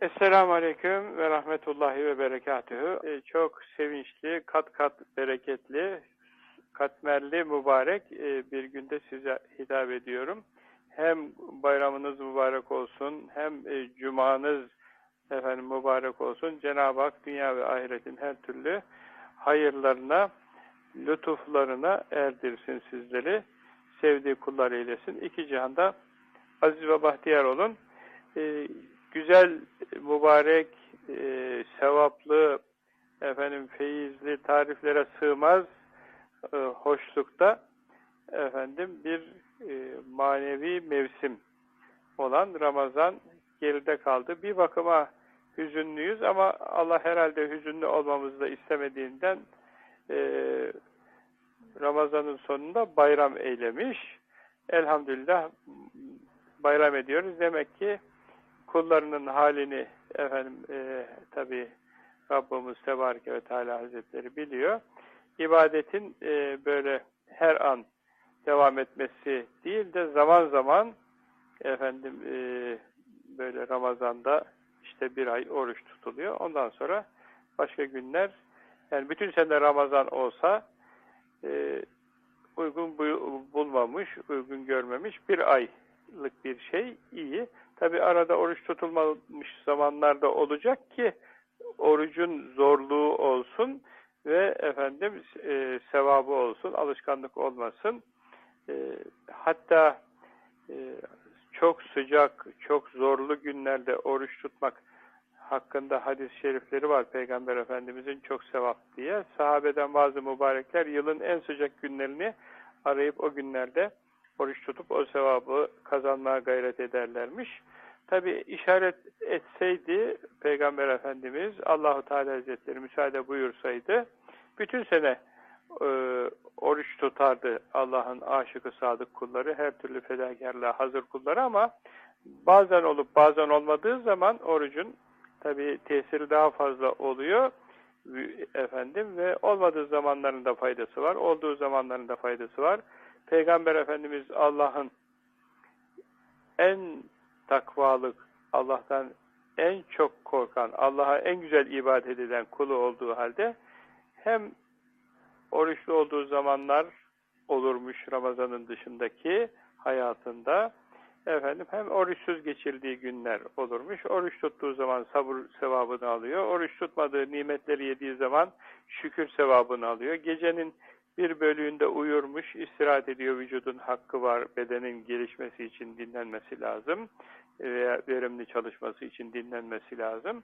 Esselamu Aleyküm ve Rahmetullahi ve Berekatühü. Ee, çok sevinçli, kat kat bereketli, katmerli, mübarek e, bir günde size hitap ediyorum. Hem bayramınız mübarek olsun, hem e, cumanız efendim mübarek olsun. Cenab-ı Hak dünya ve ahiretin her türlü hayırlarına, lütuflarına erdirsin sizleri. Sevdiği kullar eylesin. İki cihanda aziz ve bahtiyar olun. Güzel, mübarek, e, sevaplı, efendim feyizli tariflere sığmaz e, hoşlukta efendim bir e, manevi mevsim olan Ramazan geride kaldı. Bir bakıma hüzünlüyüz ama Allah herhalde hüzünlü olmamızı da istemediğinden e, Ramazan'ın sonunda bayram eylemiş. Elhamdülillah bayram ediyoruz. Demek ki kullarının halini efendim e, tabi Rabbimiz Tebareke ve Teala Hazretleri biliyor. İbadetin e, böyle her an devam etmesi değil de zaman zaman efendim e, böyle Ramazan'da işte bir ay oruç tutuluyor. Ondan sonra başka günler yani bütün sene Ramazan olsa e, uygun bulmamış, uygun görmemiş bir aylık bir şey iyi. Tabi arada oruç tutulmamış zamanlarda olacak ki orucun zorluğu olsun ve efendim e, sevabı olsun, alışkanlık olmasın. E, hatta e, çok sıcak, çok zorlu günlerde oruç tutmak hakkında hadis-i şerifleri var Peygamber Efendimizin çok sevap diye. Sahabeden bazı mübarekler yılın en sıcak günlerini arayıp o günlerde oruç tutup o sevabı kazanmaya gayret ederlermiş. Tabi işaret etseydi Peygamber Efendimiz Allahu Teala Hazretleri müsaade buyursaydı bütün sene e, oruç tutardı Allah'ın aşıkı sadık kulları, her türlü fedakarlığa hazır kulları ama bazen olup bazen olmadığı zaman orucun tabi tesiri daha fazla oluyor efendim ve olmadığı zamanlarında faydası var, olduğu zamanlarında faydası var. Peygamber Efendimiz Allah'ın en takvalık, Allah'tan en çok korkan, Allah'a en güzel ibadet eden kulu olduğu halde hem oruçlu olduğu zamanlar olurmuş Ramazan'ın dışındaki hayatında efendim hem oruçsuz geçirdiği günler olurmuş. Oruç tuttuğu zaman sabır sevabını alıyor. Oruç tutmadığı nimetleri yediği zaman şükür sevabını alıyor. Gecenin bir bölüğünde uyurmuş, istirahat ediyor, vücudun hakkı var, bedenin gelişmesi için dinlenmesi lazım veya verimli çalışması için dinlenmesi lazım.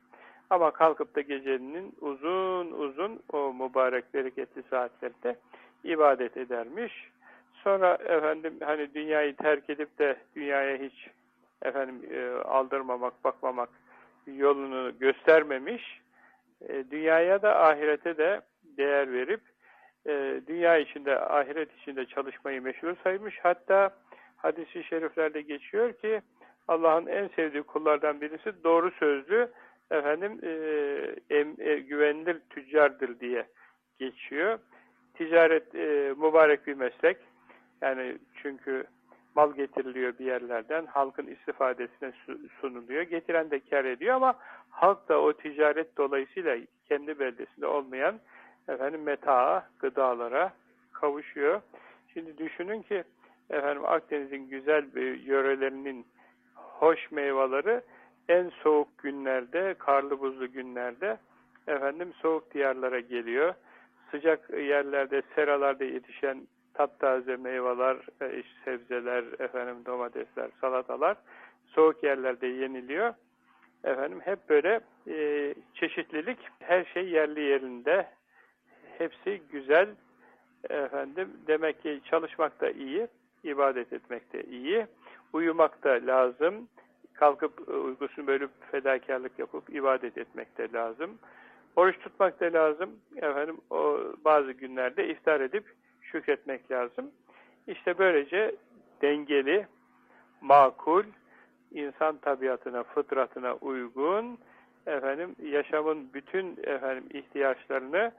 Ama kalkıp da gecenin uzun uzun o mübarek bereketli saatlerinde ibadet edermiş. Sonra efendim hani dünyayı terk edip de dünyaya hiç efendim e, aldırmamak, bakmamak yolunu göstermemiş. E, dünyaya da ahirete de değer verip e, dünya içinde, ahiret içinde çalışmayı meşhur saymış. Hatta hadisi şeriflerde geçiyor ki Allah'ın en sevdiği kullardan birisi doğru sözlü efendim e, em, e, güvenilir tüccardır diye geçiyor. Ticaret e, mübarek bir meslek. Yani çünkü mal getiriliyor bir yerlerden, halkın istifadesine sunuluyor. Getiren de kar ediyor ama halk da o ticaret dolayısıyla kendi beldesinde olmayan efendim metaa, gıdalara kavuşuyor. Şimdi düşünün ki efendim Akdeniz'in güzel bir yörelerinin hoş meyveleri en soğuk günlerde, karlı buzlu günlerde efendim soğuk diyarlara geliyor. Sıcak yerlerde, seralarda yetişen taptaze meyveler, e, sebzeler, efendim domatesler, salatalar soğuk yerlerde yeniliyor. Efendim hep böyle e, çeşitlilik, her şey yerli yerinde, hepsi güzel. Efendim demek ki çalışmak da iyi, ibadet etmek de iyi, uyumak da lazım. Kalkıp e, uykusunu bölüp fedakarlık yapıp ibadet etmek de lazım. Oruç tutmak da lazım. Efendim o bazı günlerde iftar edip şükretmek lazım. İşte böylece dengeli, makul, insan tabiatına, fıtratına uygun efendim yaşamın bütün efendim ihtiyaçlarını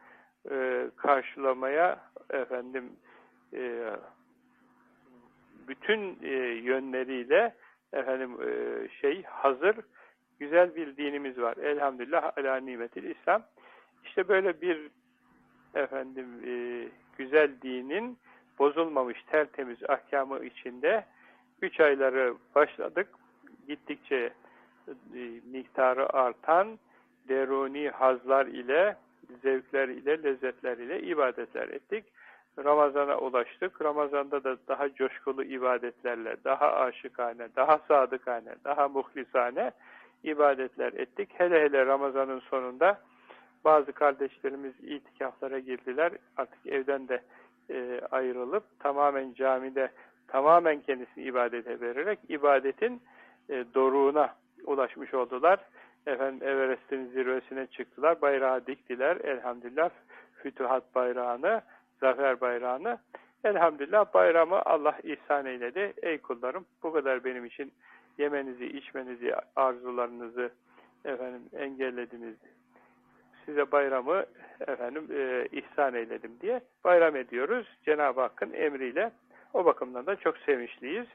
e, karşılamaya efendim e, bütün e, yönleriyle efendim e, şey hazır güzel bir dinimiz var. Elhamdülillah ala nimetil İslam. İşte böyle bir efendim e, güzel dinin bozulmamış tertemiz ahkamı içinde üç ayları başladık. Gittikçe e, miktarı artan deruni hazlar ile, zevkler ile, lezzetler ile ibadetler ettik. Ramazana ulaştık. Ramazanda da daha coşkulu ibadetlerle, daha aşıkane, daha sadıkane, daha muhlisane ibadetler ettik. Hele hele Ramazan'ın sonunda bazı kardeşlerimiz itikaflara girdiler. Artık evden de e, ayrılıp tamamen camide tamamen kendisini ibadete vererek ibadetin e, doruğuna ulaşmış oldular. Efendim Everest'in zirvesine çıktılar. Bayrağı diktiler. Elhamdülillah fütuhat bayrağını, zafer bayrağını. Elhamdülillah bayramı Allah ihsan eyledi. Ey kullarım bu kadar benim için yemenizi, içmenizi, arzularınızı efendim engellediniz. Size bayramı efendim e, ihsan eyledim diye bayram ediyoruz. Cenab-ı Hakk'ın emriyle o bakımdan da çok sevinçliyiz.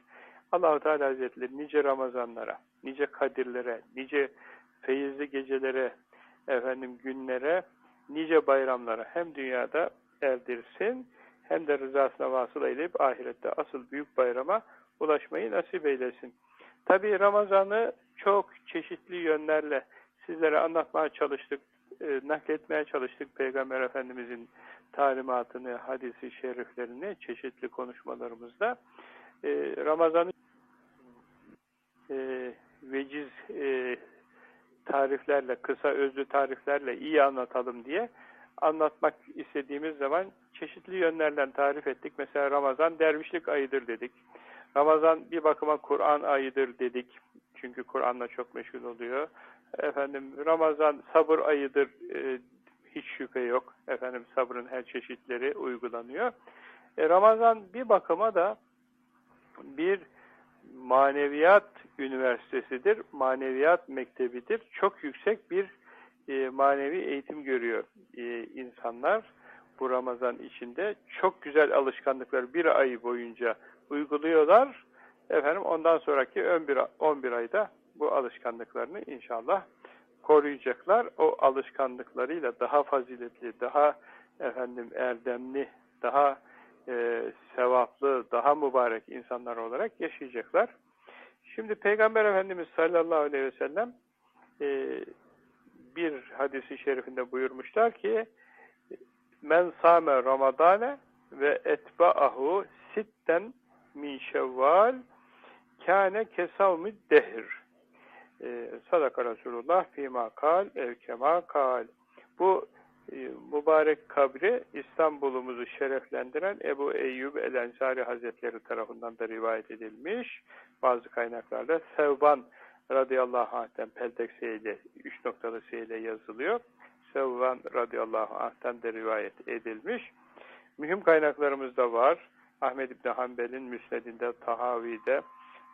Allahu Teala Hazretleri nice Ramazanlara, nice Kadirlere, nice feyizli gecelere, efendim günlere, nice bayramlara hem dünyada erdirsin hem de rızasına vasıl eyleyip ahirette asıl büyük bayrama ulaşmayı nasip eylesin. Tabi Ramazan'ı çok çeşitli yönlerle sizlere anlatmaya çalıştık, e, nakletmeye çalıştık Peygamber Efendimizin talimatını, hadisi şeriflerini çeşitli konuşmalarımızda. E, Ramazan'ı e, veciz e, tariflerle, kısa özlü tariflerle iyi anlatalım diye anlatmak istediğimiz zaman çeşitli yönlerden tarif ettik. Mesela Ramazan dervişlik ayıdır dedik. Ramazan bir bakıma Kur'an ayıdır dedik. Çünkü Kur'an'la çok meşgul oluyor. Efendim Ramazan sabır ayıdır e, hiç şüphe yok. Efendim sabrın her çeşitleri uygulanıyor. E, Ramazan bir bakıma da bir maneviyat üniversitesidir, maneviyat mektebidir. Çok yüksek bir e, manevi eğitim görüyor e, insanlar bu Ramazan içinde. Çok güzel alışkanlıkları bir ay boyunca uyguluyorlar. Efendim ondan sonraki 11, 11 ayda bu alışkanlıklarını inşallah koruyacaklar. O alışkanlıklarıyla daha faziletli, daha efendim erdemli, daha e, sevaplı, daha mübarek insanlar olarak yaşayacaklar. Şimdi Peygamber Efendimiz sallallahu aleyhi ve sellem e, bir hadisi şerifinde buyurmuşlar ki men same ramadane ve etba'ahu sitten min şevval kâne kesavmi dehir e, sadaka Resulullah fîmâ kal evkemâ kal bu e, mübarek kabri İstanbul'umuzu şereflendiren Ebu Eyyub el-Ensari Hazretleri tarafından da rivayet edilmiş. Bazı kaynaklarda Sevban radıyallahu anh'ten peltek seyle, üç noktalı seyle yazılıyor. Sevban radıyallahu anh'ten de rivayet edilmiş. Mühim kaynaklarımızda var. Ahmed İbni Hanbel'in Müsned'inde, Tahavi'de,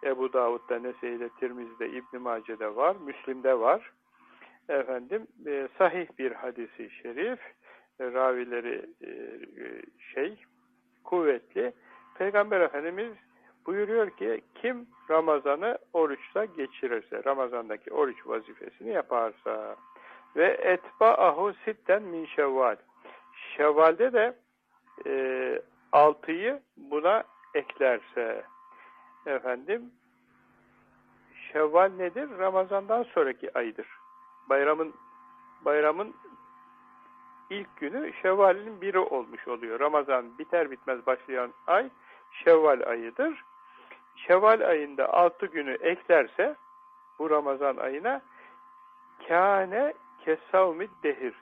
Ebu Davud'da, Nese'de, Tirmiz'de, İbn-i Mace'de var, Müslim'de var efendim e, sahih bir hadisi şerif e, ravileri e, şey kuvvetli Peygamber Efendimiz buyuruyor ki kim Ramazan'ı oruçla geçirirse Ramazan'daki oruç vazifesini yaparsa ve etba'ahu sitten min şevval şevvalde de e, altıyı buna eklerse efendim şevval nedir? Ramazan'dan sonraki aydır bayramın bayramın ilk günü Şevval'in biri olmuş oluyor. Ramazan biter bitmez başlayan ay Şevval ayıdır. Şevval ayında altı günü eklerse bu Ramazan ayına kâne kesavmid dehir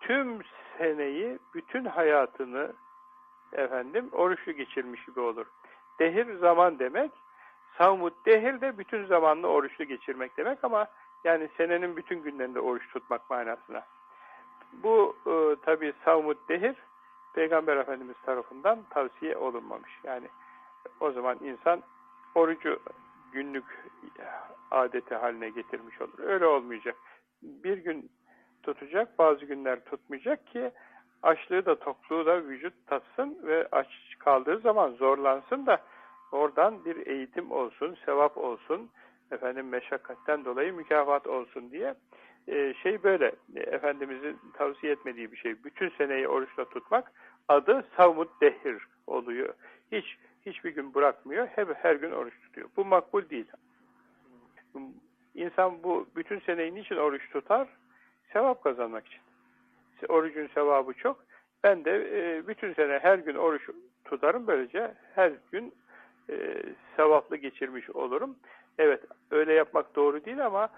tüm seneyi, bütün hayatını efendim oruçlu geçirmiş gibi olur. Dehir zaman demek. Savmud dehir de bütün zamanlı oruçlu geçirmek demek ama yani senenin bütün günlerinde oruç tutmak manasına. Bu e, tabi savmud dehir Peygamber Efendimiz tarafından tavsiye olunmamış. Yani o zaman insan orucu günlük adeti haline getirmiş olur. Öyle olmayacak. Bir gün tutacak, bazı günler tutmayacak ki açlığı da tokluğu da vücut tatsın ve aç kaldığı zaman zorlansın da oradan bir eğitim olsun, sevap olsun, efendim meşakkatten dolayı mükafat olsun diye e, şey böyle e, Efendimizin tavsiye etmediği bir şey. Bütün seneyi oruçla tutmak adı savmut dehir oluyor. Hiç hiçbir gün bırakmıyor. Hep her gün oruç tutuyor. Bu makbul değil. İnsan bu bütün seneyi niçin oruç tutar? Sevap kazanmak için. Orucun sevabı çok. Ben de e, bütün sene her gün oruç tutarım. Böylece her gün e, sevaplı geçirmiş olurum. Evet öyle yapmak doğru değil ama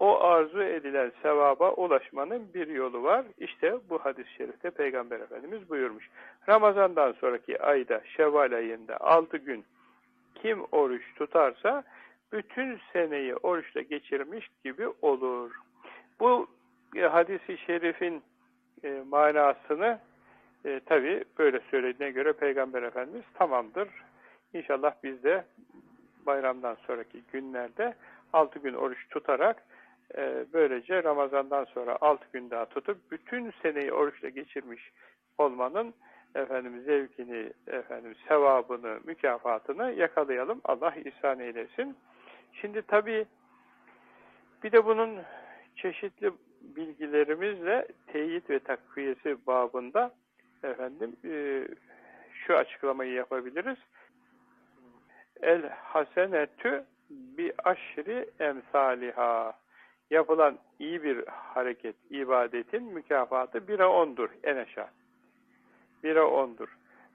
o arzu edilen sevaba ulaşmanın bir yolu var. İşte bu hadis-i şerifte Peygamber Efendimiz buyurmuş. Ramazandan sonraki ayda, Şevval ayında 6 gün kim oruç tutarsa bütün seneyi oruçla geçirmiş gibi olur. Bu e, hadisi şerifin e, manasını e, tabi böyle söylediğine göre Peygamber Efendimiz tamamdır. İnşallah biz de bayramdan sonraki günlerde 6 gün oruç tutarak e, böylece Ramazan'dan sonra 6 gün daha tutup bütün seneyi oruçla geçirmiş olmanın efendim zevkini, efendim sevabını, mükafatını yakalayalım. Allah ihsan eylesin. Şimdi tabii bir de bunun çeşitli bilgilerimizle teyit ve takviyesi babında efendim e, şu açıklamayı yapabiliriz. El hasenetü bi aşri emsaliha yapılan iyi bir hareket, ibadetin mükafatı bire ondur en aşağı. Bire ondur.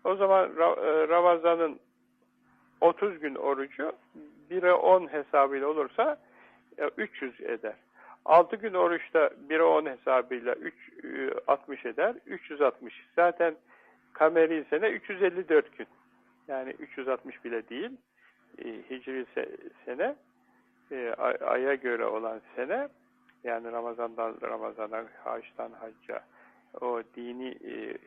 O zaman e, Ramazan'ın 30 gün orucu 1'e 10 hesabıyla olursa 300 e, eder. 6 gün oruçta 1'e 10 hesabıyla 3, 60 e, eder. 360. Zaten kameri sene 354 gün. Yani 360 bile değil. Hicri sene aya göre olan sene yani Ramazan'dan Ramazan'a, Haç'tan Hacca o dini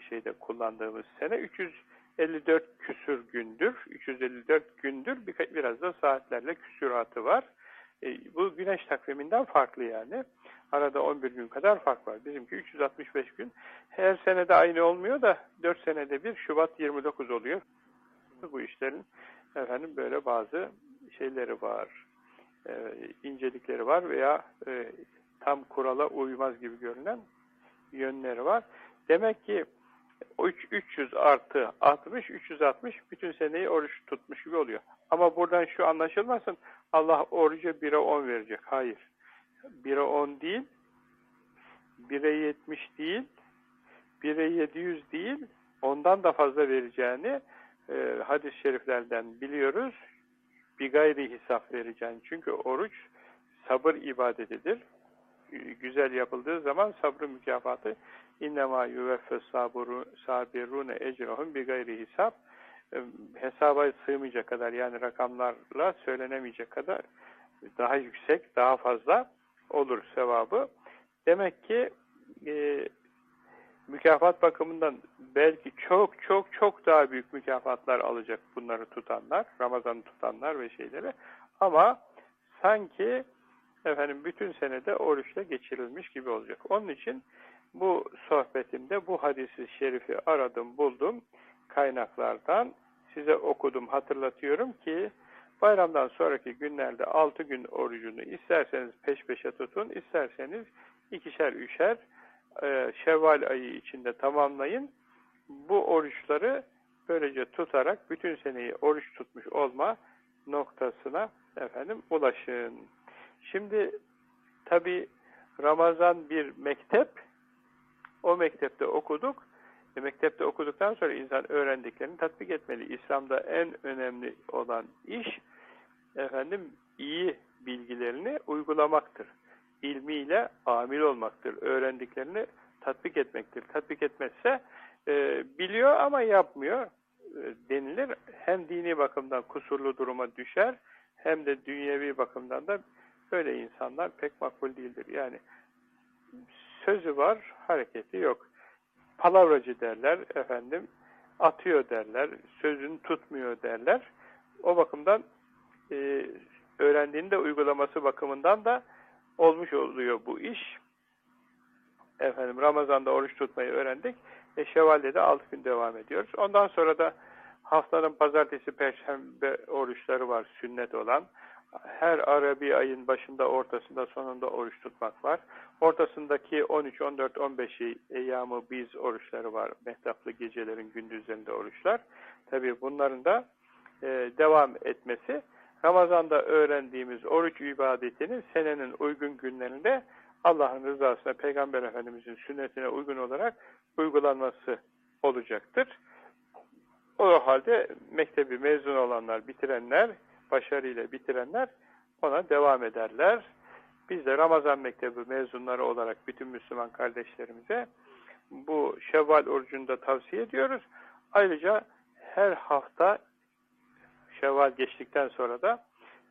şeyde kullandığımız sene 300 54 küsür gündür. 354 gündür. Biraz da saatlerle küsüratı var. E, bu güneş takviminden farklı yani. Arada 11 gün kadar fark var. Bizimki 365 gün. Her senede aynı olmuyor da 4 senede bir Şubat 29 oluyor. Bu işlerin efendim böyle bazı şeyleri var. E, incelikleri var veya e, tam kurala uymaz gibi görünen yönleri var. Demek ki 300 artı 60, 360 bütün seneyi oruç tutmuş gibi oluyor. Ama buradan şu anlaşılmasın, Allah oruca 1'e 10 verecek. Hayır. 1'e 10 değil, 1'e 70 değil, 1'e 700 değil, ondan da fazla vereceğini e, hadis-i şeriflerden biliyoruz. Bir gayri hesap vereceğini. Çünkü oruç sabır ibadetidir. Güzel yapıldığı zaman sabrı mükafatı İnnemâ yuveffes sabirune ecrahum bi gayri hesap hesaba sığmayacak kadar yani rakamlarla söylenemeyecek kadar daha yüksek, daha fazla olur sevabı. Demek ki e, mükafat bakımından belki çok çok çok daha büyük mükafatlar alacak bunları tutanlar, Ramazan'ı tutanlar ve şeyleri. Ama sanki efendim bütün senede oruçla geçirilmiş gibi olacak. Onun için bu sohbetimde bu hadisi şerifi aradım, buldum kaynaklardan. Size okudum, hatırlatıyorum ki bayramdan sonraki günlerde 6 gün orucunu isterseniz peş peşe tutun, isterseniz ikişer üçer e, Şevval ayı içinde tamamlayın. Bu oruçları böylece tutarak bütün seneyi oruç tutmuş olma noktasına efendim ulaşın. Şimdi tabi Ramazan bir mektep, o mektepte okuduk. E, mektepte okuduktan sonra insan öğrendiklerini tatbik etmeli. İslam'da en önemli olan iş efendim iyi bilgilerini uygulamaktır. İlmiyle amil olmaktır. Öğrendiklerini tatbik etmektir. Tatbik etmezse e, biliyor ama yapmıyor e, denilir. Hem dini bakımdan kusurlu duruma düşer hem de dünyevi bakımdan da böyle insanlar pek makbul değildir. Yani sözü var, hareketi yok. Palavracı derler, efendim, atıyor derler, sözünü tutmuyor derler. O bakımdan e, öğrendiğinde uygulaması bakımından da olmuş oluyor bu iş. Efendim Ramazan'da oruç tutmayı öğrendik. E, Şevval'de de 6 gün devam ediyoruz. Ondan sonra da haftanın pazartesi, perşembe oruçları var sünnet olan. her Arabi ayın başında, ortasında, sonunda oruç tutmak var. Ortasındaki 13, 14, 15'i eyyamı biz oruçları var. Mehtaplı gecelerin gündüzlerinde oruçlar. Tabi bunların da e, devam etmesi Ramazan'da öğrendiğimiz oruç ibadetinin senenin uygun günlerinde Allah'ın rızasına, Peygamber Efendimiz'in sünnetine uygun olarak uygulanması olacaktır. O halde mektebi mezun olanlar, bitirenler, başarıyla bitirenler ona devam ederler. Biz de Ramazan Mektebi mezunları olarak bütün Müslüman kardeşlerimize bu Şevval orucunu da tavsiye ediyoruz. Ayrıca her hafta Şevval geçtikten sonra da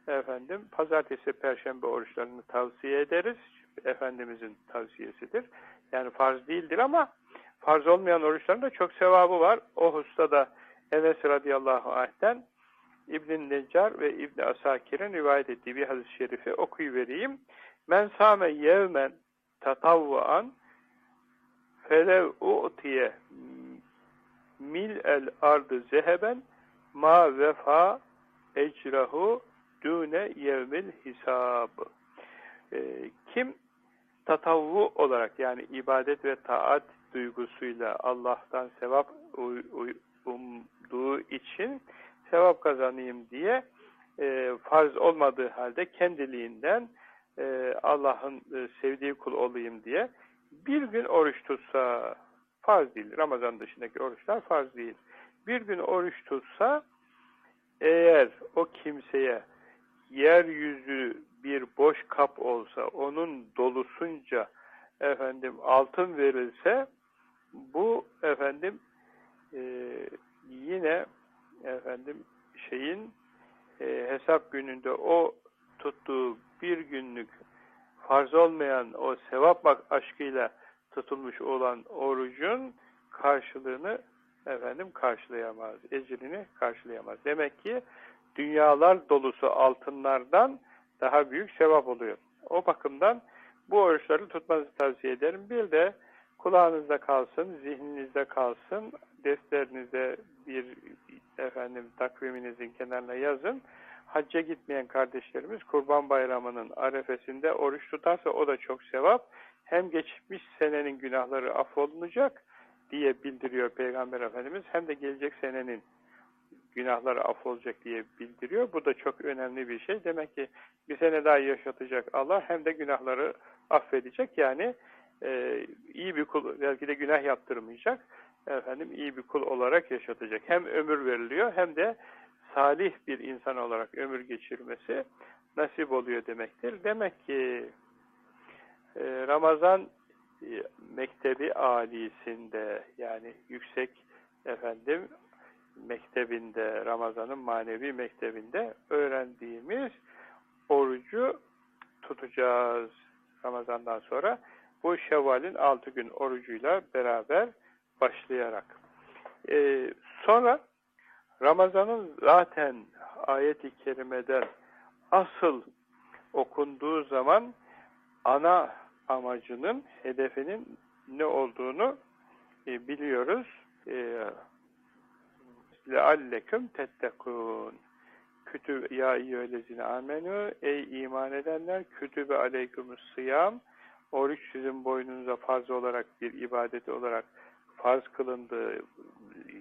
efendim pazartesi, perşembe oruçlarını tavsiye ederiz. Efendimizin tavsiyesidir. Yani farz değildir ama farz olmayan oruçların da çok sevabı var. O hususta da Enes radıyallahu anh'ten İbn Necar ve İbn Asakir'in rivayet ettiği bir hadis-i şerifi okuyuvereyim. Men same yevmen tatavvuan felev u'tiye mil el ardı zeheben ma vefa ecrahu dune yevmil hisab. E, kim tatavvu olarak yani ibadet ve taat duygusuyla Allah'tan sevap umduğu için sevap kazanayım diye e, farz olmadığı halde kendiliğinden e, Allah'ın e, sevdiği kul olayım diye bir gün oruç tutsa farz değil. Ramazan dışındaki oruçlar farz değil. Bir gün oruç tutsa eğer o kimseye yeryüzü bir boş kap olsa onun dolusunca efendim altın verilse bu efendim e, yine efendim şeyin e, hesap gününde o tuttuğu bir günlük farz olmayan o sevap aşkıyla tutulmuş olan orucun karşılığını efendim karşılayamaz. Ecrini karşılayamaz. Demek ki dünyalar dolusu altınlardan daha büyük sevap oluyor. O bakımdan bu oruçları tutmanızı tavsiye ederim. Bir de kulağınızda kalsın, zihninizde kalsın, defterinize bir efendim takviminizin kenarına yazın. Hacca gitmeyen kardeşlerimiz Kurban Bayramı'nın arefesinde oruç tutarsa o da çok sevap. Hem geçmiş senenin günahları affolunacak diye bildiriyor Peygamber Efendimiz hem de gelecek senenin günahları affolacak diye bildiriyor. Bu da çok önemli bir şey. Demek ki bir sene daha yaşatacak Allah hem de günahları affedecek. Yani e, iyi bir kul, belki de günah yaptırmayacak. Efendim iyi bir kul olarak yaşatacak. Hem ömür veriliyor hem de salih bir insan olarak ömür geçirmesi nasip oluyor demektir. Demek ki e, Ramazan mektebi alisinde yani yüksek efendim mektebinde, Ramazan'ın manevi mektebinde öğrendiğimiz orucu tutacağız Ramazan'dan sonra. Bu Şevval'in altı gün orucuyla beraber başlayarak. Ee, sonra Ramazan'ın zaten ayet-i kerimeden asıl okunduğu zaman ana amacının, hedefinin ne olduğunu e, biliyoruz. E, لَعَلَّكُمْ تَتَّقُونَ Kütüb ya eyyühellezine amenu ey iman edenler kütübe aleykümüs sıyam oruç sizin boynunuza farz olarak bir ibadet olarak farz kılındı,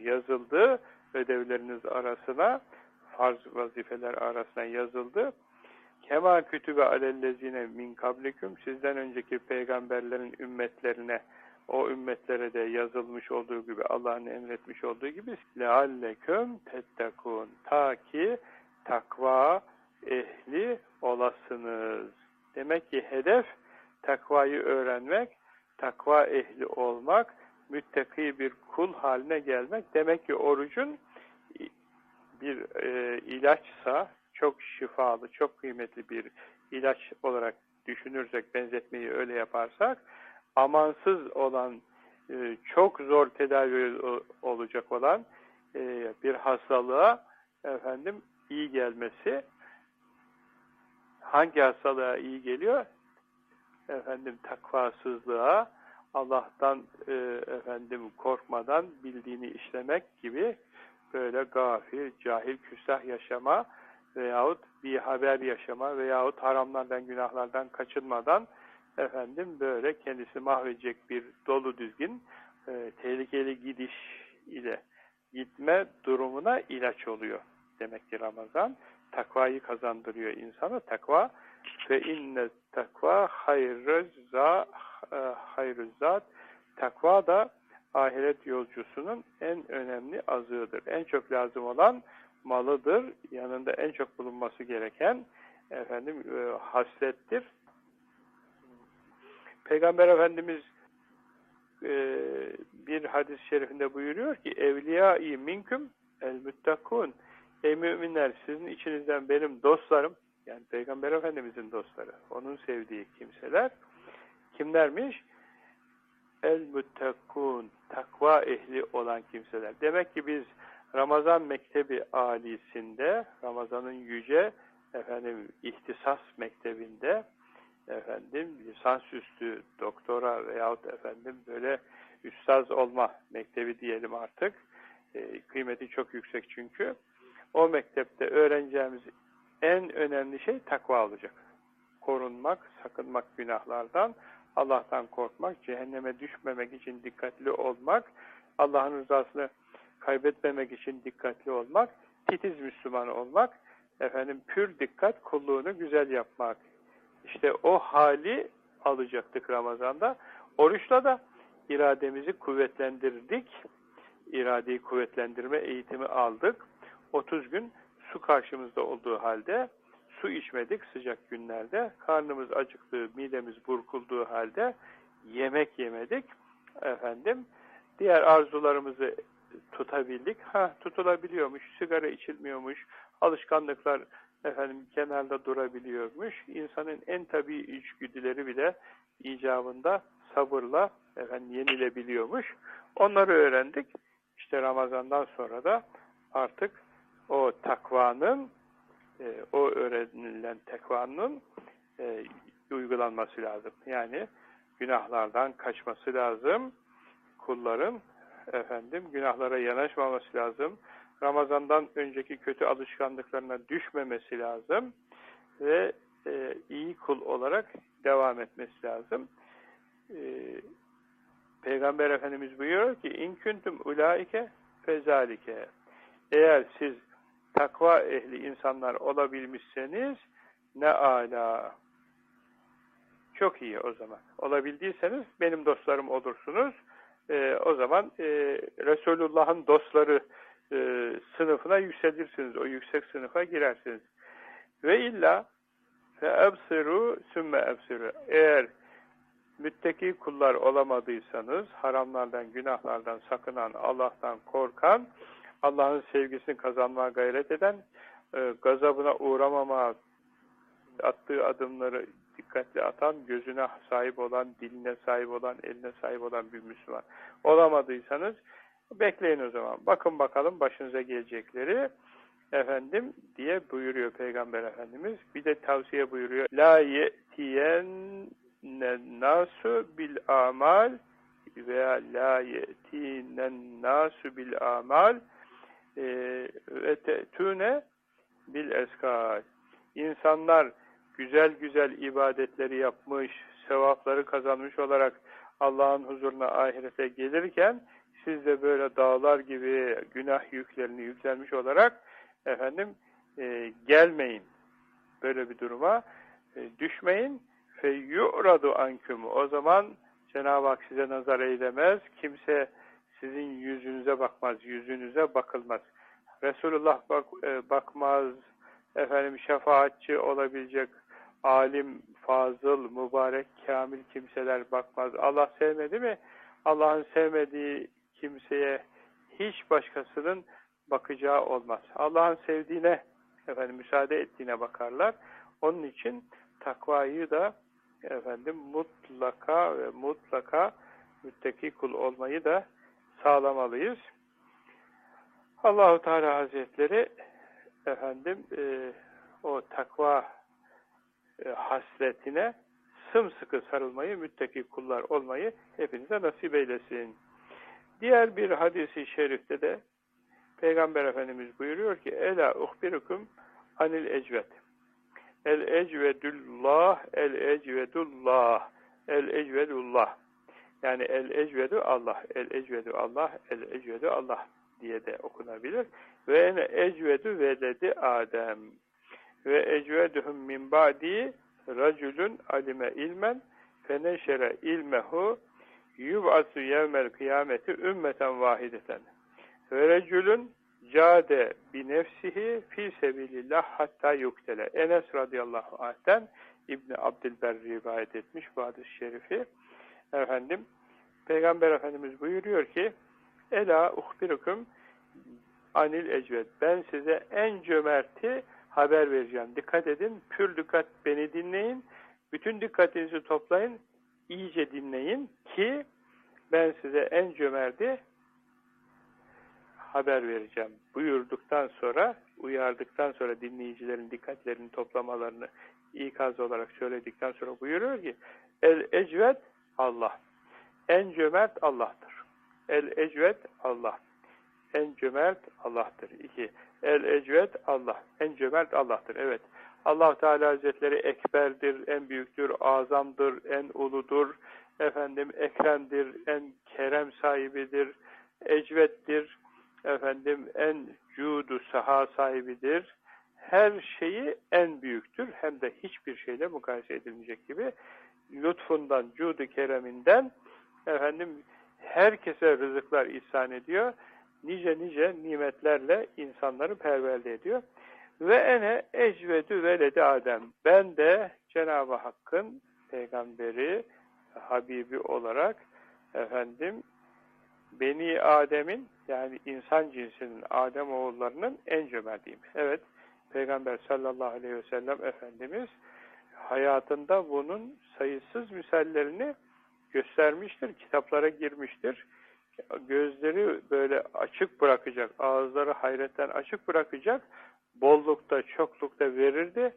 yazıldı ödevleriniz arasına farz vazifeler arasına yazıldı. Kema kütübe alellezine min kablikum sizden önceki peygamberlerin ümmetlerine o ümmetlere de yazılmış olduğu gibi Allah'ın emretmiş olduğu gibi lealleküm tettekun ta ki takva ehli olasınız. Demek ki hedef takvayı öğrenmek, takva ehli olmak, müttaki bir kul haline gelmek. Demek ki orucun bir e, ilaçsa, çok şifalı, çok kıymetli bir ilaç olarak düşünürsek, benzetmeyi öyle yaparsak, amansız olan, e, çok zor tedavi olacak olan e, bir hastalığa efendim iyi gelmesi hangi hastalığa iyi geliyor? Efendim takvasızlığa, Allah'tan e, efendim korkmadan bildiğini işlemek gibi böyle gafil, cahil, küstah yaşama veyahut bir haber yaşama veyahut haramlardan, günahlardan kaçınmadan efendim böyle kendisi mahvedecek bir dolu düzgün e, tehlikeli gidiş ile gitme durumuna ilaç oluyor demektir Ramazan. Takvayı kazandırıyor insana. Takva ve inne takva hayrıza e, hayrüzat takva da ahiret yolcusunun en önemli azığıdır. En çok lazım olan malıdır. Yanında en çok bulunması gereken efendim e, haslettir. Peygamber Efendimiz e, bir hadis-i şerifinde buyuruyor ki evliya-i minküm el müttakun ey müminler sizin içinizden benim dostlarım yani Peygamber Efendimizin dostları onun sevdiği kimseler kimlermiş? El müttakun takva ehli olan kimseler. Demek ki biz Ramazan Mektebi alisinde Ramazan'ın yüce efendim ihtisas mektebinde efendim lisansüstü doktora veyahut efendim böyle üstaz olma mektebi diyelim artık. E, kıymeti çok yüksek çünkü. O mektepte öğreneceğimiz en önemli şey takva olacak. Korunmak, sakınmak günahlardan, Allah'tan korkmak, cehenneme düşmemek için dikkatli olmak, Allah'ın rızasını kaybetmemek için dikkatli olmak, titiz Müslüman olmak, efendim pür dikkat kulluğunu güzel yapmak. İşte o hali alacaktık Ramazan'da. Oruçla da irademizi kuvvetlendirdik. İradeyi kuvvetlendirme eğitimi aldık. 30 gün su karşımızda olduğu halde su içmedik sıcak günlerde. Karnımız acıktı, midemiz burkulduğu halde yemek yemedik. Efendim, diğer arzularımızı tutabildik. Ha tutulabiliyormuş, sigara içilmiyormuş, alışkanlıklar efendim kenarda durabiliyormuş. İnsanın en tabii içgüdüleri bile icabında sabırla efendim yenilebiliyormuş. Onları öğrendik. İşte Ramazan'dan sonra da artık o takvanın e, o öğrenilen takvanın e, uygulanması lazım. Yani günahlardan kaçması lazım. Kulların efendim günahlara yanaşmaması lazım. Ramazan'dan önceki kötü alışkanlıklarına düşmemesi lazım ve e, iyi kul olarak devam etmesi lazım. E, Peygamber Efendimiz buyuruyor ki in kuntum ulaike fezalike eğer siz takva ehli insanlar olabilmişseniz ne ala çok iyi o zaman. Olabildiyseniz benim dostlarım olursunuz. E, o zaman e, Resulullah'ın dostları e, sınıfına yükselirsiniz. O yüksek sınıfa girersiniz. Ve illa fe ebsiru sümme ebsiru. Eğer müttaki kullar olamadıysanız, haramlardan, günahlardan sakınan, Allah'tan korkan, Allah'ın sevgisini kazanmaya gayret eden, e, gazabına uğramama, attığı adımları dikkatli atan, gözüne sahip olan, diline sahip olan, eline sahip olan bir Müslüman olamadıysanız, Bekleyin o zaman. Bakın bakalım başınıza gelecekleri efendim diye buyuruyor Peygamber Efendimiz. Bir de tavsiye buyuruyor. La ye'tiyen nasu bil amal veya la ye'tinen nasu bil amal e, ve te'tune bil eskal. İnsanlar güzel güzel ibadetleri yapmış, sevapları kazanmış olarak Allah'ın huzuruna ahirete gelirken siz de böyle dağlar gibi günah yüklerini yüklenmiş olarak efendim e, gelmeyin. Böyle bir duruma e, düşmeyin. Fe yu'radu anküm. O zaman Cenab-ı Hak size nazar eylemez. Kimse sizin yüzünüze bakmaz. Yüzünüze bakılmaz. Resulullah bak, e, bakmaz. Efendim şefaatçi olabilecek alim, fazıl, mübarek, kamil kimseler bakmaz. Allah sevmedi mi? Allah'ın sevmediği kimseye hiç başkasının bakacağı olmaz. Allah'ın sevdiğine, efendim müsaade ettiğine bakarlar. Onun için takvayı da efendim mutlaka ve mutlaka müttaki kul olmayı da sağlamalıyız. Allahu Teala Hazretleri efendim e, o takva e, hasletine sımsıkı sarılmayı, müttaki kullar olmayı hepinize nasip eylesin. Diğer bir hadisi şerifte de Peygamber Efendimiz buyuruyor ki Ela uhbirukum anil ecvet. El ecvedullah, el ecvedullah, el ecvedullah. Yani el ecvedu Allah, el ecvedu Allah, el ecvedu Allah diye de okunabilir. Ve ene ecvedu veledi Adem. Ve ecveduhum min ba'di raculun alime ilmen feneşere ilmehu yub'asu yevmel kıyameti ümmeten vahideten. Ve reculun cade bi nefsihi fi sebilillah hatta yuktele. Enes radıyallahu anh'ten İbni Abdülber rivayet etmiş bu hadis-i şerifi. Efendim, Peygamber Efendimiz buyuruyor ki Ela uhbirukum anil ecved. Ben size en cömerti haber vereceğim. Dikkat edin, pür dikkat beni dinleyin. Bütün dikkatinizi toplayın, iyice dinleyin ki ben size en cömerti haber vereceğim buyurduktan sonra, uyardıktan sonra dinleyicilerin dikkatlerini toplamalarını ikaz olarak söyledikten sonra buyuruyor ki El ecved Allah. En cömert Allah'tır. El ecved Allah. En cömert Allah'tır. İki. El ecved Allah. En cömert Allah'tır. Evet. Allah Teala Hazretleri ekberdir, en büyüktür, azamdır, en uludur, efendim ekremdir, en kerem sahibidir, ecvettir, efendim en cudu saha sahibidir. Her şeyi en büyüktür. Hem de hiçbir şeyle mukayese edilmeyecek gibi lütfundan, cudu kereminden efendim herkese rızıklar ihsan ediyor. Nice nice nimetlerle insanları perverde ediyor. Ve ene ecvedü veledi Adem. Ben de Cenab-ı Hakk'ın peygamberi, Habibi olarak efendim Beni Adem'in yani insan cinsinin Adem oğullarının en cömertiyim. Evet, Peygamber sallallahu aleyhi ve sellem Efendimiz hayatında bunun sayısız misallerini göstermiştir, kitaplara girmiştir. Gözleri böyle açık bırakacak, ağızları hayretten açık bırakacak, bollukta, çoklukta verirdi.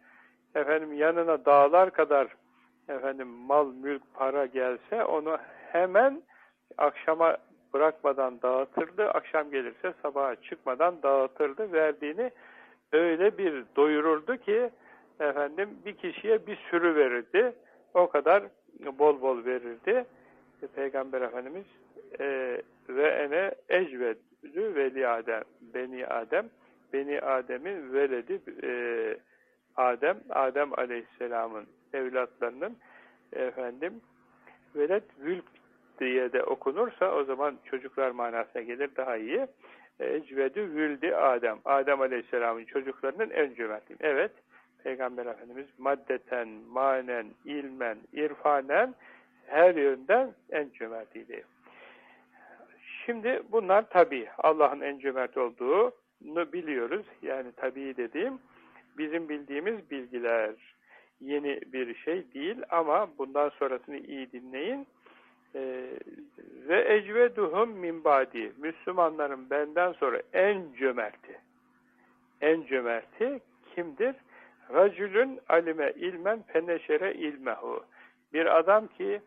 Efendim yanına dağlar kadar efendim mal, mülk, para gelse onu hemen akşama bırakmadan dağıtırdı. Akşam gelirse sabaha çıkmadan dağıtırdı. Verdiğini öyle bir doyururdu ki efendim bir kişiye bir sürü verirdi. O kadar bol bol verirdi. Peygamber Efendimiz e, ve ene ecvedü veli Adem, beni Adem, beni Adem'in veledi e, Adem, Adem Aleyhisselam'ın evlatlarının efendim velet vülk diye de okunursa o zaman çocuklar manasına gelir daha iyi. Ecvedü vüldi Adem. Adem Aleyhisselam'ın çocuklarının en cömertliği. Evet, Peygamber Efendimiz maddeten, manen, ilmen, irfanen her yönden en cömertiydi. Şimdi bunlar tabi. Allah'ın en cömert olduğunu biliyoruz. Yani tabi dediğim bizim bildiğimiz bilgiler. Yeni bir şey değil ama bundan sonrasını iyi dinleyin. Ee, ve ecveduhum min badi. Müslümanların benden sonra en cömerti. En cömerti kimdir? Racülün alime ilmen feneşere ilmehu. Bir adam ki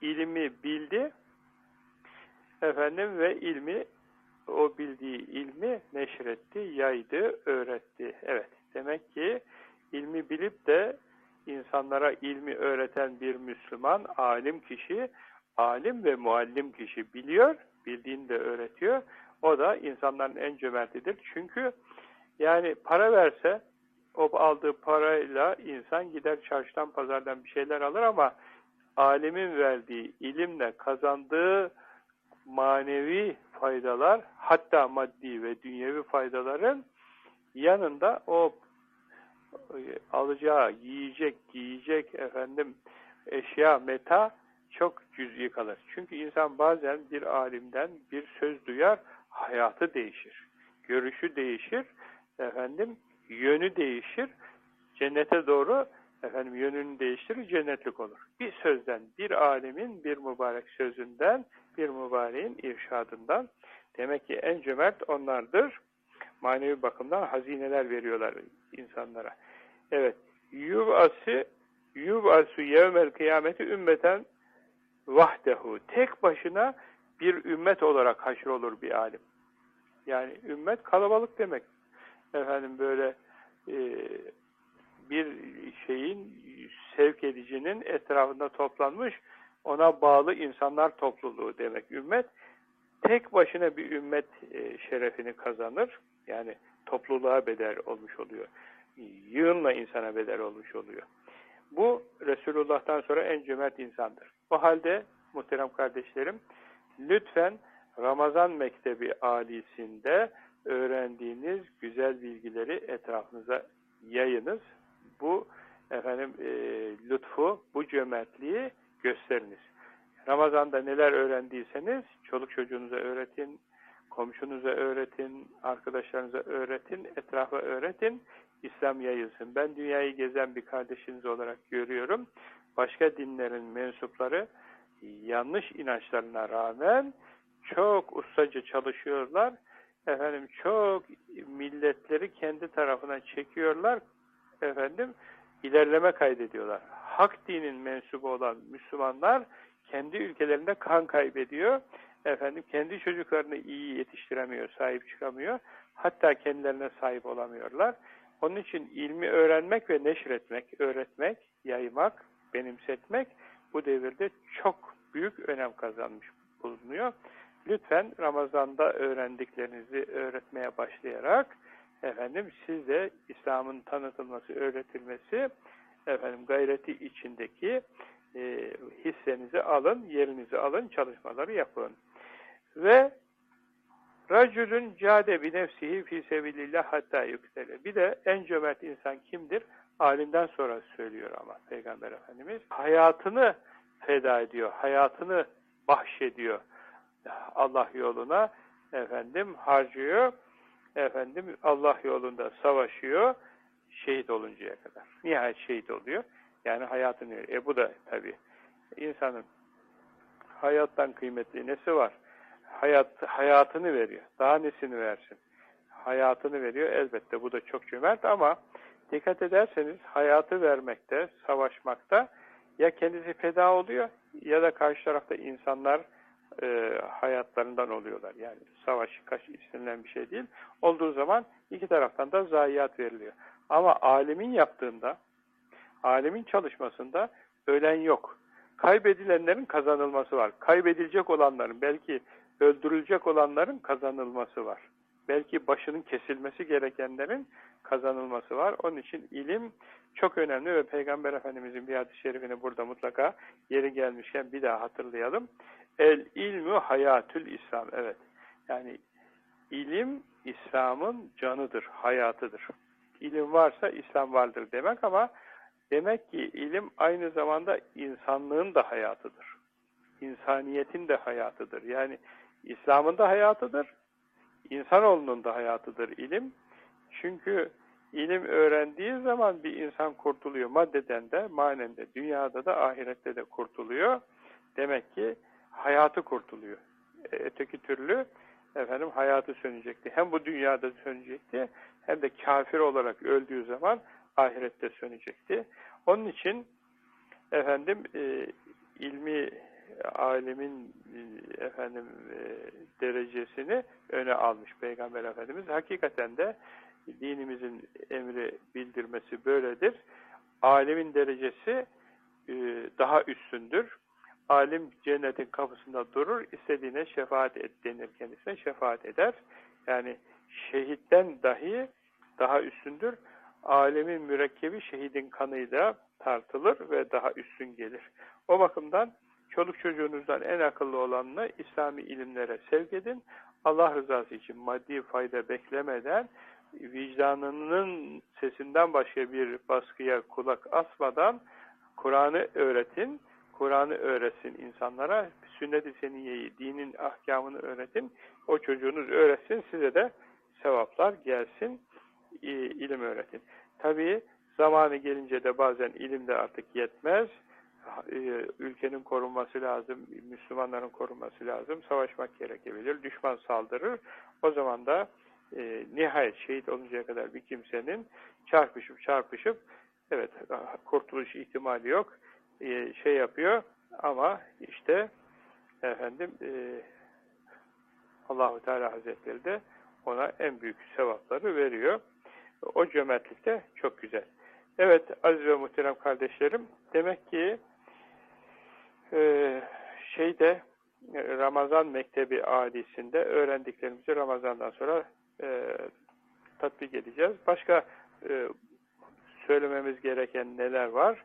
ilmi bildi efendim ve ilmi o bildiği ilmi neşretti, yaydı, öğretti. Evet. Demek ki ilmi bilip de insanlara ilmi öğreten bir Müslüman, alim kişi, alim ve muallim kişi biliyor, bildiğini de öğretiyor. O da insanların en cömertidir. Çünkü yani para verse, o aldığı parayla insan gider çarşıdan, pazardan bir şeyler alır ama alimin verdiği ilimle kazandığı manevi faydalar, hatta maddi ve dünyevi faydaların yanında o alacağı yiyecek, giyecek efendim eşya, meta çok cüz'i kalır. Çünkü insan bazen bir alimden bir söz duyar, hayatı değişir. Görüşü değişir, efendim yönü değişir. Cennete doğru efendim yönünü değiştirir, cennetlik olur. Bir sözden, bir alemin, bir mübarek sözünden, bir mübareğin irşadından demek ki en cömert onlardır. Manevi bakımdan hazineler veriyorlar insanlara. Evet. Yub'ası yub'asu yevmel kıyameti ümmeten vahdehu. Tek başına bir ümmet olarak haşrolur bir alim. Yani ümmet kalabalık demek. Efendim böyle e, bir şeyin sevk edicinin etrafında toplanmış ona bağlı insanlar topluluğu demek ümmet. Tek başına bir ümmet e, şerefini kazanır. Yani topluluğa bedel olmuş oluyor. Yığınla insana bedel olmuş oluyor. Bu Resulullah'tan sonra en cömert insandır. O halde muhterem kardeşlerim lütfen Ramazan Mektebi alisinde öğrendiğiniz güzel bilgileri etrafınıza yayınız. Bu efendim e, lütfu, bu cömertliği gösteriniz. Ramazan'da neler öğrendiyseniz çoluk çocuğunuza öğretin, komşunuza öğretin, arkadaşlarınıza öğretin, etrafa öğretin, İslam yayılsın. Ben dünyayı gezen bir kardeşiniz olarak görüyorum. Başka dinlerin mensupları yanlış inançlarına rağmen çok ustaca çalışıyorlar. Efendim çok milletleri kendi tarafına çekiyorlar. Efendim ilerleme kaydediyorlar. Hak dinin mensubu olan Müslümanlar kendi ülkelerinde kan kaybediyor. Efendim kendi çocuklarını iyi yetiştiremiyor, sahip çıkamıyor. Hatta kendilerine sahip olamıyorlar. Onun için ilmi öğrenmek ve neşretmek, öğretmek, yaymak, benimsetmek bu devirde çok büyük önem kazanmış bulunuyor. Lütfen Ramazan'da öğrendiklerinizi öğretmeye başlayarak efendim siz de İslam'ın tanıtılması, öğretilmesi efendim gayreti içindeki e, hissenizi alın, yerinizi alın, çalışmaları yapın. Ve Racülün cade bi nefsihi fi sebilillah hatta yüksele. Bir de en cömert insan kimdir? Alimden sonra söylüyor ama Peygamber Efendimiz. Hayatını feda ediyor, hayatını bahşediyor. Allah yoluna efendim harcıyor. Efendim Allah yolunda savaşıyor şehit oluncaya kadar. Nihayet şehit oluyor. Yani hayatını veriyor. E bu da tabii insanın hayattan kıymetli nesi var? Hayat, hayatını veriyor. Daha nesini versin? Hayatını veriyor. Elbette bu da çok cömert ama dikkat ederseniz hayatı vermekte, savaşmakta ya kendisi feda oluyor ya da karşı tarafta insanlar e, hayatlarından oluyorlar. Yani savaş kaç istenilen bir şey değil. Olduğu zaman iki taraftan da zayiat veriliyor. Ama alemin yaptığında, alemin çalışmasında ölen yok. Kaybedilenlerin kazanılması var. Kaybedilecek olanların, belki öldürülecek olanların kazanılması var. Belki başının kesilmesi gerekenlerin kazanılması var. Onun için ilim çok önemli ve Peygamber Efendimizin bir hadis-i şerifini burada mutlaka yeri gelmişken bir daha hatırlayalım. El ilmü hayatül İslam. Evet. Yani ilim İslam'ın canıdır, hayatıdır. İlim varsa İslam vardır demek ama demek ki ilim aynı zamanda insanlığın da hayatıdır. İnsaniyetin de hayatıdır. Yani İslam'ın da hayatıdır, insanoğlunun da hayatıdır ilim. Çünkü ilim öğrendiği zaman bir insan kurtuluyor. Maddeden de, manen de, dünyada da, ahirette de kurtuluyor. Demek ki hayatı kurtuluyor. E, öteki türlü efendim hayatı sönecekti. Hem bu dünyada sönecekti hem de kafir olarak öldüğü zaman ahirette sönecekti. Onun için efendim e, ilmi alemin e, efendim e, derecesini öne almış Peygamber Efendimiz. Hakikaten de dinimizin emri bildirmesi böyledir. Alemin derecesi e, daha üstündür. Alim cennetin kapısında durur, istediğine şefaat et denir kendisine, şefaat eder. Yani şehitten dahi daha üstündür. Alemin mürekkebi şehidin kanıyla tartılır ve daha üstün gelir. O bakımdan çoluk çocuğunuzdan en akıllı olanını İslami ilimlere sevk edin. Allah rızası için maddi fayda beklemeden vicdanının sesinden başka bir baskıya kulak asmadan Kur'an'ı öğretin. Kur'an'ı öğretsin insanlara. Sünnet-i seniyeyi, dinin ahkamını öğretin. O çocuğunuz öğretsin. Size de sevaplar gelsin. ilim öğretin. Tabii zamanı gelince de bazen ilim de artık yetmez. Ülkenin korunması lazım, Müslümanların korunması lazım. Savaşmak gerekebilir. Düşman saldırır. O zaman da e, nihayet şehit oluncaya kadar bir kimsenin çarpışıp çarpışıp evet kurtuluş ihtimali yok e, şey yapıyor ama işte efendim e, Allahu Teala Hazretleri de ona en büyük sevapları veriyor. O cömertlik de çok güzel. Evet aziz ve muhterem kardeşlerim, demek ki e, şeyde Ramazan Mektebi Adisi'nde öğrendiklerimizi Ramazan'dan sonra e, tatbik edeceğiz. Başka e, söylememiz gereken neler var?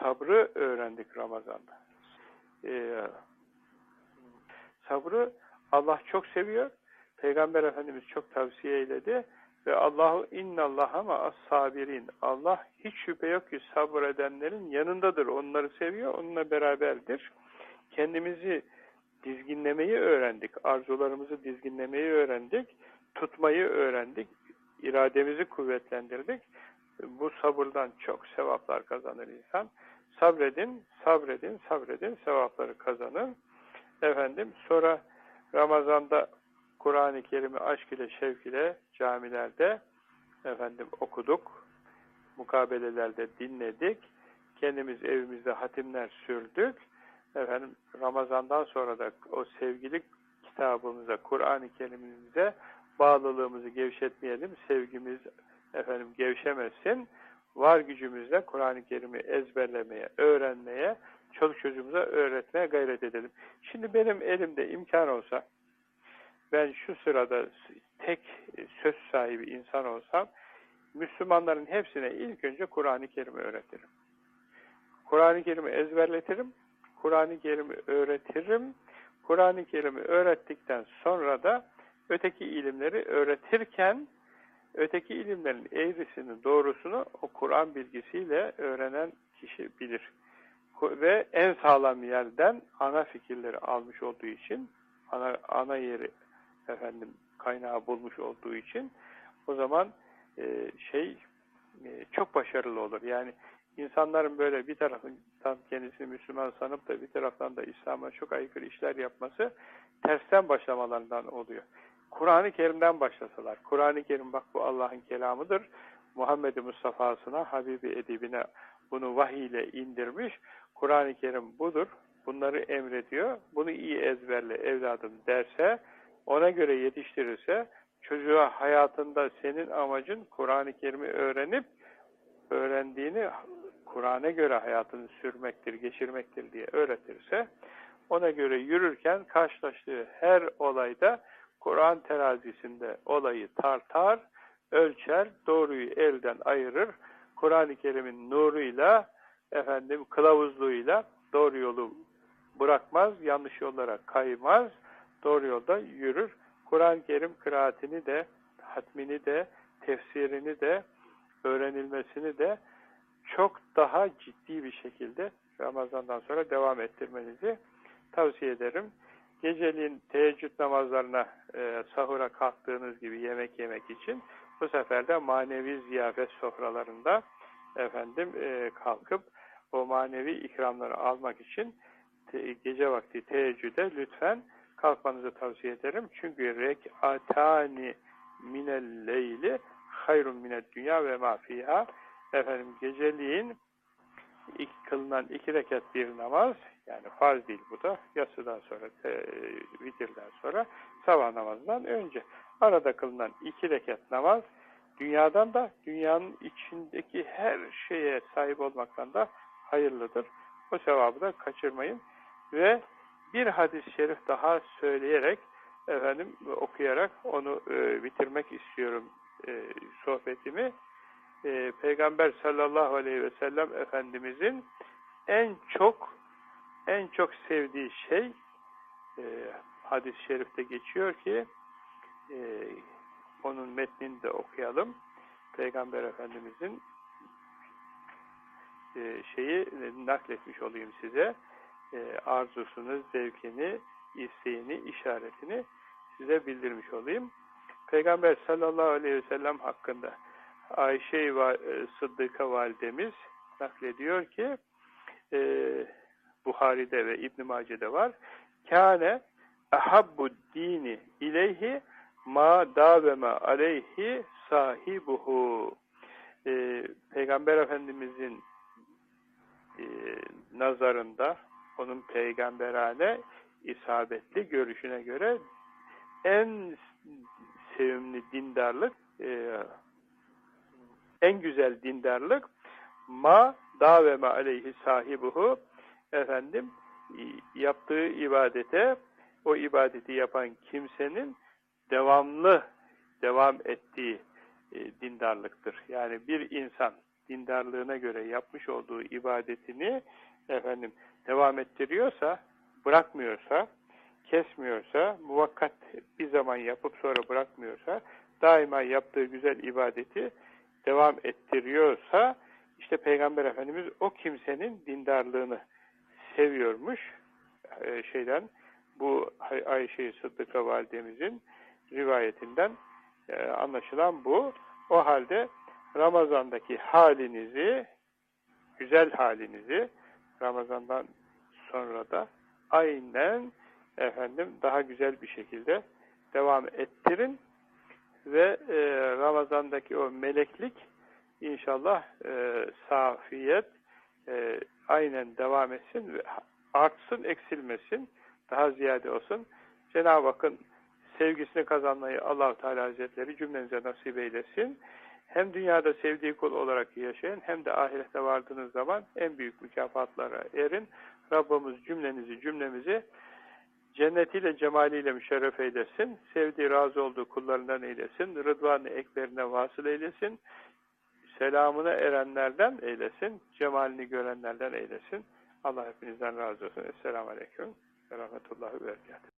Sabrı öğrendik Ramazan'da. E, sabrı Allah çok seviyor. Peygamber Efendimiz çok tavsiye eyledi. Ve Allahu innallaha ma as-sabirin. Allah hiç şüphe yok ki sabredenlerin yanındadır. Onları seviyor, onunla beraberdir. Kendimizi dizginlemeyi öğrendik. Arzularımızı dizginlemeyi öğrendik. Tutmayı öğrendik. irademizi kuvvetlendirdik. Bu sabırdan çok sevaplar kazanır insan. Sabredin, sabredin, sabredin, sevapları kazanın. Efendim, sonra Ramazan'da Kur'an-ı Kerim'i aşk ile, şevk ile camilerde efendim okuduk. Mukabelelerde dinledik. Kendimiz evimizde hatimler sürdük. Efendim Ramazan'dan sonra da o sevgili kitabımıza, Kur'an-ı Kerim'imize bağlılığımızı gevşetmeyelim. Sevgimiz efendim gevşemesin. Var gücümüzle Kur'an-ı Kerim'i ezberlemeye, öğrenmeye, çoluk çocuğumuza öğretmeye gayret edelim. Şimdi benim elimde imkan olsa ben şu sırada tek söz sahibi insan olsam, Müslümanların hepsine ilk önce Kur'an-ı Kerim'i öğretirim. Kur'an-ı Kerim'i ezberletirim, Kur'an-ı Kerim'i öğretirim. Kur'an-ı Kerim'i öğrettikten sonra da öteki ilimleri öğretirken öteki ilimlerin eğrisini, doğrusunu o Kur'an bilgisiyle öğrenen kişi bilir. Ve en sağlam yerden ana fikirleri almış olduğu için, ana, ana yeri efendim kaynağı bulmuş olduğu için o zaman e, şey e, çok başarılı olur. Yani insanların böyle bir taraftan kendisini Müslüman sanıp da bir taraftan da İslam'a çok aykırı işler yapması tersten başlamalarından oluyor. Kur'an-ı Kerim'den başlasalar. Kur'an-ı Kerim bak bu Allah'ın kelamıdır. Muhammed Mustafa'sına, Habibi Edibine bunu vahiy ile indirmiş. Kur'an-ı Kerim budur. Bunları emrediyor. Bunu iyi ezberle evladım derse ona göre yetiştirirse çocuğa hayatında senin amacın Kur'an-ı Kerim'i öğrenip öğrendiğini Kur'an'a göre hayatını sürmektir, geçirmektir diye öğretirse ona göre yürürken karşılaştığı her olayda Kur'an terazisinde olayı tartar, ölçer, doğruyu elden ayırır. Kur'an-ı Kerim'in nuruyla, efendim kılavuzluğuyla doğru yolu bırakmaz, yanlış yollara kaymaz, doğru yolda yürür. Kur'an-ı Kerim kıraatini de, hatmini de, tefsirini de, öğrenilmesini de çok daha ciddi bir şekilde Ramazan'dan sonra devam ettirmenizi tavsiye ederim. Geceliğin teheccüd namazlarına e, sahura kalktığınız gibi yemek yemek için bu sefer de manevi ziyafet sofralarında efendim e, kalkıp o manevi ikramları almak için te, gece vakti teheccüde lütfen kalkmanızı tavsiye ederim. Çünkü rek'atani minel leyli hayrun mined dünya ve ma fiha efendim geceliğin ilk kılınan iki rekat bir namaz yani farz değil bu da yatsıdan sonra e, vitirden sonra sabah namazından önce arada kılınan iki rekat namaz dünyadan da dünyanın içindeki her şeye sahip olmaktan da hayırlıdır. O sevabı da kaçırmayın ve bir hadis-i şerif daha söyleyerek efendim okuyarak onu e, bitirmek istiyorum e, sohbetimi. E, Peygamber sallallahu aleyhi ve sellem Efendimizin en çok en çok sevdiği şey e, hadis-i şerifte geçiyor ki e, onun metnini de okuyalım. Peygamber Efendimizin e, şeyi nakletmiş olayım size e, arzusunu, zevkini, isteğini, işaretini size bildirmiş olayım. Peygamber sallallahu aleyhi ve sellem hakkında Ayşe e, Sıddıka validemiz naklediyor ki e, Buhari'de ve İbn-i Mace'de var. Kâne ehabbu dini ileyhi ma daveme aleyhi sahibuhu. E, Peygamber Efendimizin e, nazarında onun peygamberane isabetli görüşüne göre en sevimli dindarlık e, en güzel dindarlık ma daveme aleyhi sahibuhu efendim yaptığı ibadete o ibadeti yapan kimsenin devamlı devam ettiği e, dindarlıktır. Yani bir insan dindarlığına göre yapmış olduğu ibadetini efendim devam ettiriyorsa, bırakmıyorsa, kesmiyorsa, muvakkat bir zaman yapıp sonra bırakmıyorsa, daima yaptığı güzel ibadeti devam ettiriyorsa, işte Peygamber Efendimiz o kimsenin dindarlığını seviyormuş e, şeyden, bu Ayşe-i Sıddıka validemizin rivayetinden e, anlaşılan bu. O halde Ramazan'daki halinizi, güzel halinizi Ramazan'dan sonra da aynen efendim daha güzel bir şekilde devam ettirin ve e, Ramazan'daki o meleklik inşallah e, safiyet e, aynen devam etsin artsın, eksilmesin, daha ziyade olsun. Cenab-ı Hakk'ın sevgisini kazanmayı allah Teala Hazretleri cümlenize nasip eylesin. Hem dünyada sevdiği kul olarak yaşayın hem de ahirette vardığınız zaman en büyük mükafatlara erin. Rabbimiz cümlenizi cümlemizi cennetiyle cemaliyle müşerref eylesin. Sevdiği razı olduğu kullarından eylesin. Rıdvan-ı ekberine vasıl eylesin. Selamına erenlerden eylesin. Cemalini görenlerden eylesin. Allah hepinizden razı olsun. Esselamu Aleyküm ve Rahmetullahi ve.